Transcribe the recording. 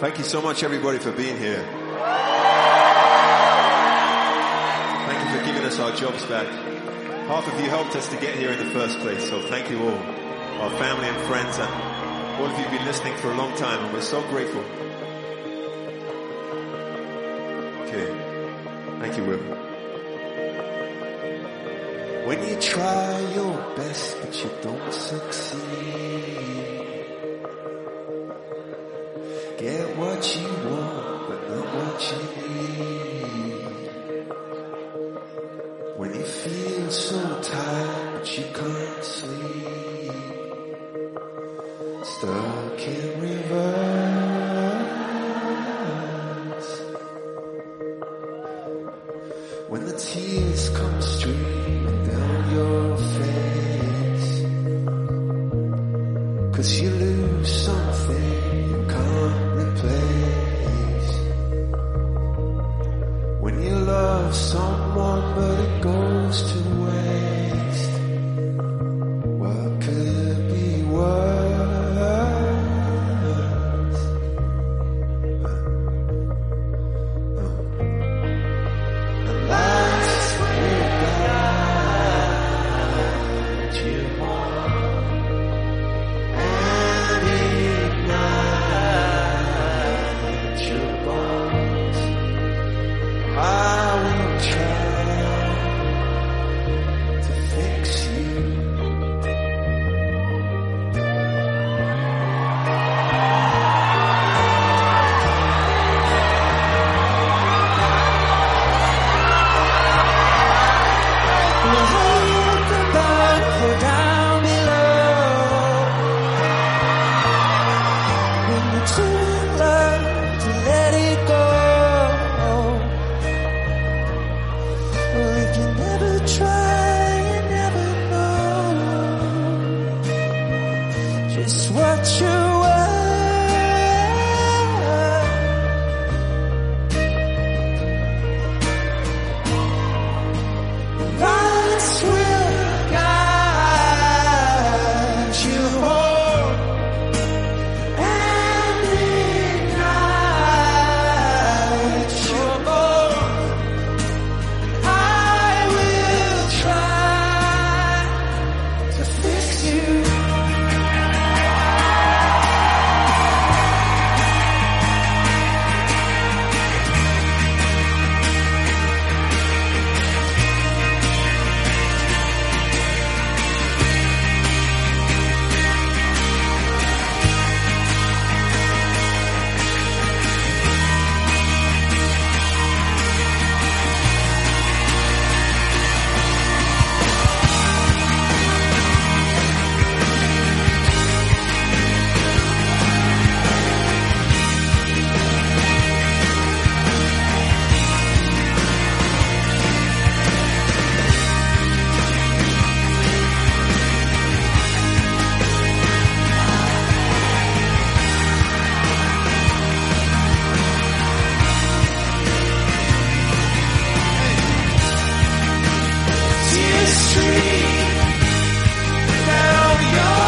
Thank you so much everybody for being here. Thank you for giving us our jobs back. Half of you helped us to get here in the first place, so thank you all. Our family and friends and all of you have been listening for a long time and we're so grateful. Okay. Thank you, Will. When you try your best but you don't succeed What you want, but not what you need. When you feel so tired, but you can't sleep. Stuck in reverse. When the tears come streaming down your face. Cause you lose something When you love someone but it goes to waste. It's what you are. Will guide you home and ignite your bones. I will try to fix you. tree. Now you're